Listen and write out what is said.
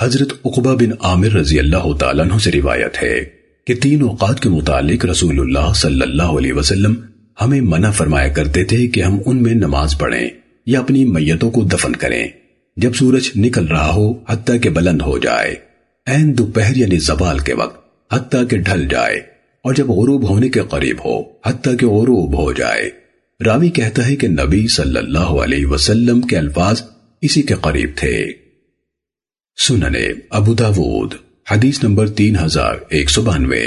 حضرت عقبہ بن عامر رضی اللہ تعالیٰ عنہ سے روایت ہے کہ تین اوقات کے متعلق رسول اللہ صلی اللہ علیہ وسلم ہمیں منع فرمایا کرتے تھے کہ ہم ان میں نماز پڑھیں یا اپنی میتوں کو دفن کریں جب سورج نکل رہا ہو حتیٰ کہ بلند ہو جائے۔ این دوپہر یعنی زوال کے وقت حتیٰ کہ ڈھل جائے اور جب غروب ہونے کے قریب ہو حتیٰ کہ غروب ہو جائے۔ راوی کہتا ہے کہ نبی صلی اللہ علیہ وسلم کے الفاظ اسی کے قریب تھے۔ سننے ابو داود حدیث نمبر تین ہزار ایک سو بانوے۔